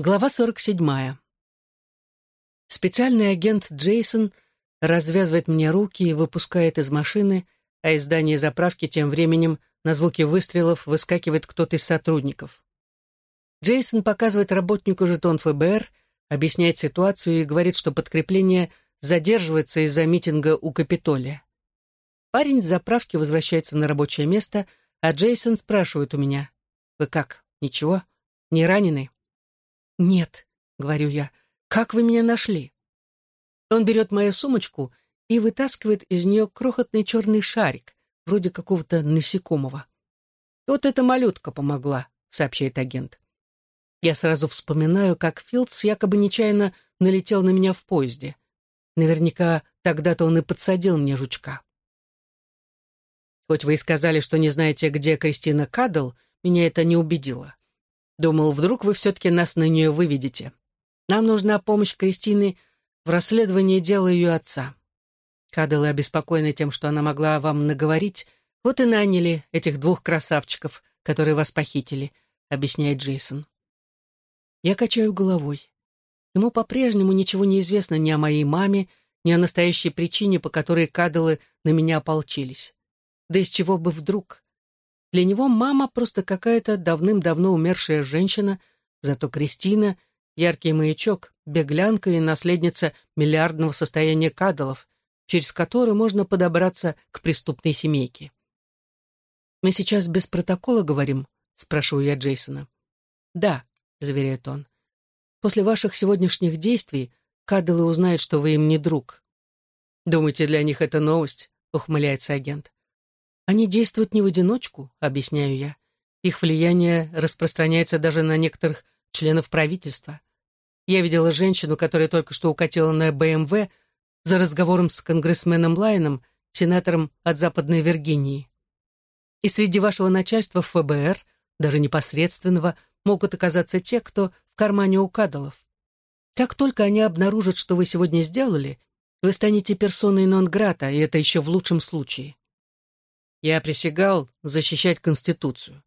Глава 47. Специальный агент Джейсон развязывает мне руки и выпускает из машины, а из здания заправки тем временем на звуки выстрелов выскакивает кто-то из сотрудников. Джейсон показывает работнику жетон ФБР, объясняет ситуацию и говорит, что подкрепление задерживается из-за митинга у Капитолия. Парень с заправки возвращается на рабочее место, а Джейсон спрашивает у меня, «Вы как, ничего? Не ранены?» «Нет», — говорю я, — «как вы меня нашли?» Он берет мою сумочку и вытаскивает из нее крохотный черный шарик, вроде какого-то насекомого. «Вот эта малютка помогла», — сообщает агент. Я сразу вспоминаю, как Филдс якобы нечаянно налетел на меня в поезде. Наверняка тогда-то он и подсадил мне жучка. Хоть вы и сказали, что не знаете, где Кристина Кадл, меня это не убедило. Думал, вдруг вы все-таки нас на нее выведете. Нам нужна помощь Кристины в расследовании дела ее отца. Кадалы обеспокоены тем, что она могла вам наговорить, вот и наняли этих двух красавчиков, которые вас похитили, объясняет Джейсон. Я качаю головой. Ему по-прежнему ничего не известно ни о моей маме, ни о настоящей причине, по которой кадалы на меня ополчились. Да из чего бы вдруг? Для него мама просто какая-то давным-давно умершая женщина, зато Кристина — яркий маячок, беглянка и наследница миллиардного состояния кадалов, через который можно подобраться к преступной семейке. «Мы сейчас без протокола говорим?» — спрашиваю я Джейсона. «Да», — заверяет он. «После ваших сегодняшних действий кадалы узнают, что вы им не друг». «Думаете, для них это новость?» — ухмыляется агент. Они действуют не в одиночку, объясняю я. Их влияние распространяется даже на некоторых членов правительства. Я видела женщину, которая только что укатила на БМВ за разговором с конгрессменом Лайном, сенатором от Западной Виргинии. И среди вашего начальства ФБР, даже непосредственного, могут оказаться те, кто в кармане у кадалов. Как только они обнаружат, что вы сегодня сделали, вы станете персоной нон-грата, и это еще в лучшем случае. Я присягал защищать Конституцию.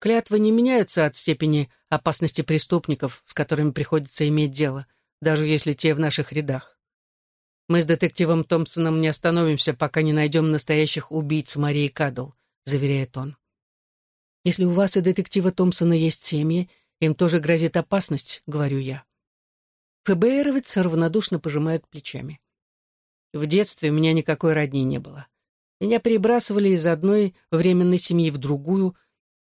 Клятвы не меняются от степени опасности преступников, с которыми приходится иметь дело, даже если те в наших рядах. Мы с детективом Томпсоном не остановимся, пока не найдем настоящих убийц Марии Кадл, заверяет он. Если у вас и детектива Томпсона есть семьи, им тоже грозит опасность, говорю я. ФБРовец равнодушно пожимает плечами. В детстве у меня никакой родни не было. Меня перебрасывали из одной временной семьи в другую,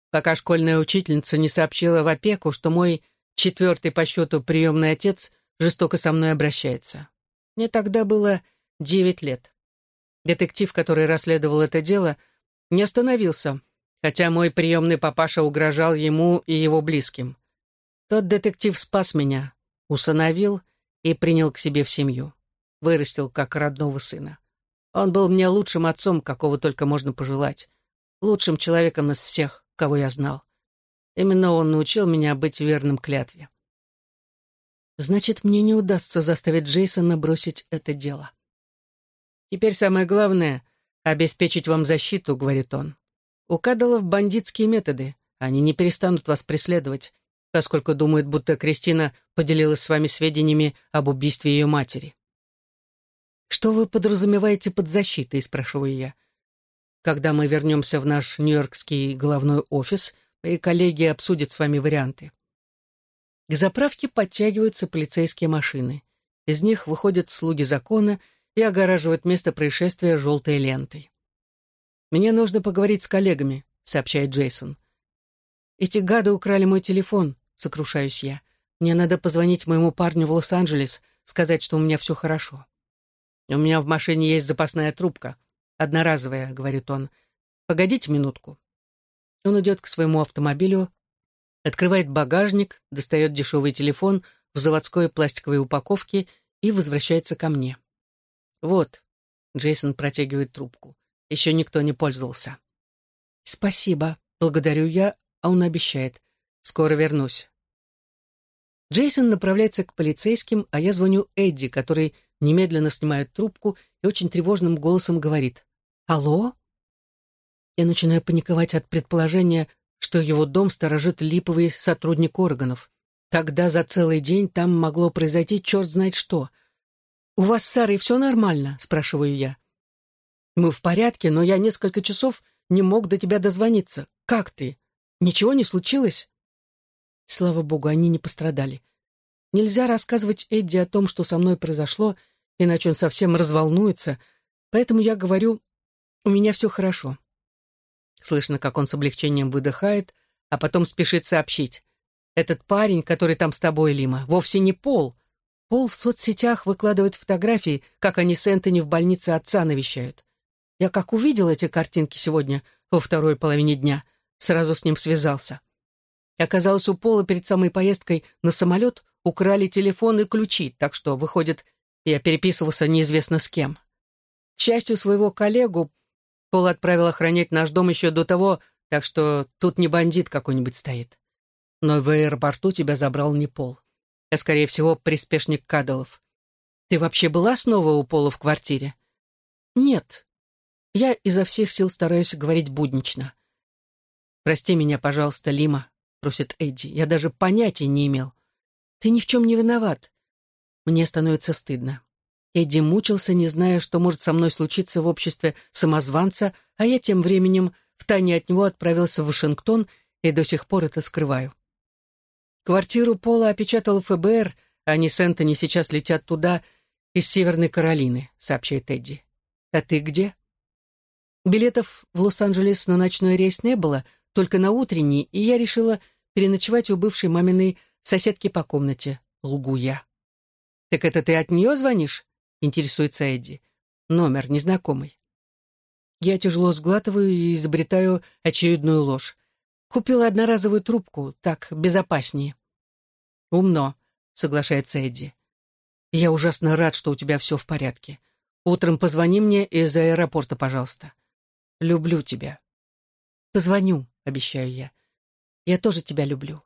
пока школьная учительница не сообщила в опеку, что мой четвертый по счету приемный отец жестоко со мной обращается. Мне тогда было девять лет. Детектив, который расследовал это дело, не остановился, хотя мой приемный папаша угрожал ему и его близким. Тот детектив спас меня, усыновил и принял к себе в семью. Вырастил как родного сына. Он был мне лучшим отцом, какого только можно пожелать. Лучшим человеком из всех, кого я знал. Именно он научил меня быть верным клятве. Значит, мне не удастся заставить Джейсона бросить это дело. Теперь самое главное — обеспечить вам защиту, — говорит он. У Кадалов бандитские методы. Они не перестанут вас преследовать, поскольку думают, будто Кристина поделилась с вами сведениями об убийстве ее матери. «Что вы подразумеваете под защитой?» — спрашиваю я. «Когда мы вернемся в наш нью-йоркский головной офис, мои коллеги обсудят с вами варианты». К заправке подтягиваются полицейские машины. Из них выходят слуги закона и огораживают место происшествия желтой лентой. «Мне нужно поговорить с коллегами», — сообщает Джейсон. «Эти гады украли мой телефон», — сокрушаюсь я. «Мне надо позвонить моему парню в Лос-Анджелес, сказать, что у меня все хорошо». «У меня в машине есть запасная трубка. Одноразовая», — говорит он. «Погодите минутку». Он идет к своему автомобилю, открывает багажник, достает дешевый телефон в заводской пластиковой упаковке и возвращается ко мне. «Вот», — Джейсон протягивает трубку. «Еще никто не пользовался». «Спасибо», — благодарю я, а он обещает. «Скоро вернусь». Джейсон направляется к полицейским, а я звоню Эдди, который немедленно снимает трубку и очень тревожным голосом говорит «Алло?». Я начинаю паниковать от предположения, что его дом сторожит липовый сотрудник органов. Тогда за целый день там могло произойти черт знает что. «У вас с Сарой все нормально?» — спрашиваю я. «Мы в порядке, но я несколько часов не мог до тебя дозвониться. Как ты? Ничего не случилось?» Слава богу, они не пострадали. Нельзя рассказывать Эдди о том, что со мной произошло, иначе он совсем разволнуется, поэтому я говорю, у меня все хорошо. Слышно, как он с облегчением выдыхает, а потом спешит сообщить. Этот парень, который там с тобой, Лима, вовсе не Пол. Пол в соцсетях выкладывает фотографии, как они с Энтони в больнице отца навещают. Я как увидел эти картинки сегодня во второй половине дня, сразу с ним связался. И оказалось, у Пола перед самой поездкой на самолет украли телефон и ключи, так что, выходит, я переписывался неизвестно с кем. К счастью, своего коллегу Пол отправил охранять наш дом еще до того, так что тут не бандит какой-нибудь стоит. Но в аэропорту тебя забрал не Пол, а, скорее всего, приспешник Кадалов. Ты вообще была снова у Пола в квартире? Нет. Я изо всех сил стараюсь говорить буднично. «Прости меня, пожалуйста, Лима», — просит Эдди. «Я даже понятия не имел. Ты ни в чем не виноват». Мне становится стыдно. Эдди мучился, не зная, что может со мной случиться в обществе самозванца, а я тем временем втайне от него отправился в Вашингтон и до сих пор это скрываю. Квартиру Пола опечатал ФБР, а они с сейчас летят туда, из Северной Каролины», — сообщает Эдди. «А ты где?» Билетов в Лос-Анджелес на ночной рейс не было, только на утренний, и я решила переночевать у бывшей маминой соседки по комнате, лгу я. «Так это ты от нее звонишь?» — интересуется Эдди. «Номер незнакомый». Я тяжело сглатываю и изобретаю очередную ложь. Купила одноразовую трубку, так безопаснее. Умно, соглашается Эдди. Я ужасно рад, что у тебя все в порядке. Утром позвони мне из аэропорта, пожалуйста. Люблю тебя. Позвоню, обещаю я. Я тоже тебя люблю.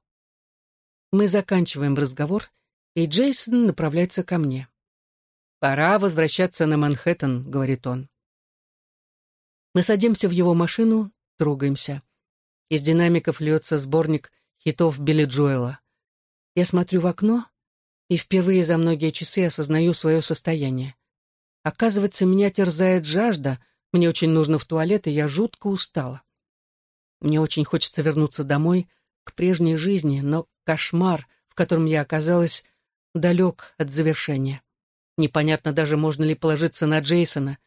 Мы заканчиваем разговор, и Джейсон направляется ко мне. «Пора возвращаться на Манхэттен», — говорит он. Мы садимся в его машину, трогаемся. Из динамиков льется сборник хитов Билли Джоэла. Я смотрю в окно и впервые за многие часы осознаю свое состояние. Оказывается, меня терзает жажда, мне очень нужно в туалет, и я жутко устала. Мне очень хочется вернуться домой, к прежней жизни, но кошмар, в котором я оказалась, далек от завершения. Непонятно даже, можно ли положиться на Джейсона.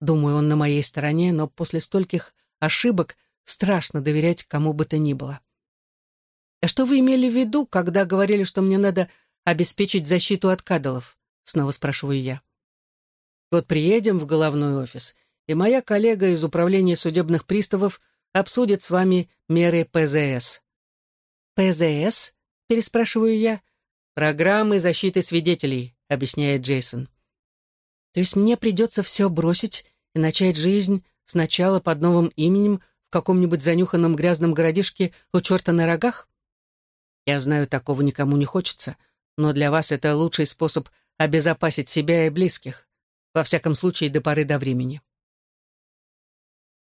Думаю, он на моей стороне, но после стольких ошибок Страшно доверять кому бы то ни было. «А что вы имели в виду, когда говорили, что мне надо обеспечить защиту от кадалов?» Снова спрашиваю я. «Вот приедем в головной офис, и моя коллега из управления судебных приставов обсудит с вами меры ПЗС». «ПЗС?» — переспрашиваю я. «Программы защиты свидетелей», — объясняет Джейсон. «То есть мне придется все бросить и начать жизнь сначала под новым именем, каком-нибудь занюханном грязном городишке у черта на рогах? Я знаю, такого никому не хочется, но для вас это лучший способ обезопасить себя и близких, во всяком случае до поры до времени.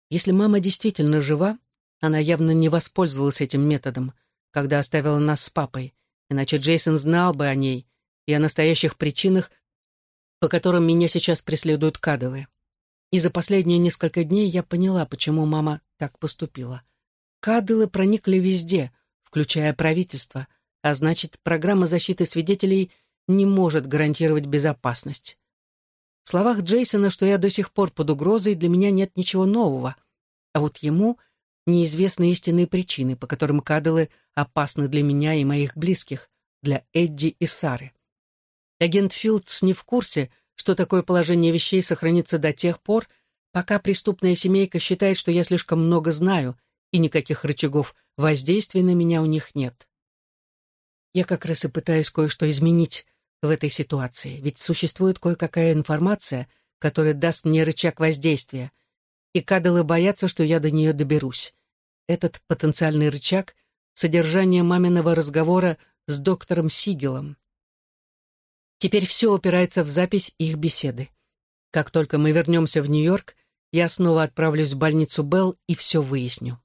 Если мама действительно жива, она явно не воспользовалась этим методом, когда оставила нас с папой, иначе Джейсон знал бы о ней и о настоящих причинах, по которым меня сейчас преследуют кадылы. И за последние несколько дней я поняла, почему мама так поступила. Кадылы проникли везде, включая правительство, а значит, программа защиты свидетелей не может гарантировать безопасность. В словах Джейсона, что я до сих пор под угрозой, для меня нет ничего нового. А вот ему неизвестны истинные причины, по которым кадылы опасны для меня и моих близких, для Эдди и Сары. Агент Филдс не в курсе, что такое положение вещей сохранится до тех пор, пока преступная семейка считает, что я слишком много знаю, и никаких рычагов воздействия на меня у них нет. Я как раз и пытаюсь кое-что изменить в этой ситуации, ведь существует кое-какая информация, которая даст мне рычаг воздействия, и кадалы боятся, что я до нее доберусь. Этот потенциальный рычаг — содержание маминого разговора с доктором Сигелом. Теперь все упирается в запись их беседы. Как только мы вернемся в Нью-Йорк, я снова отправлюсь в больницу Белл и все выясню.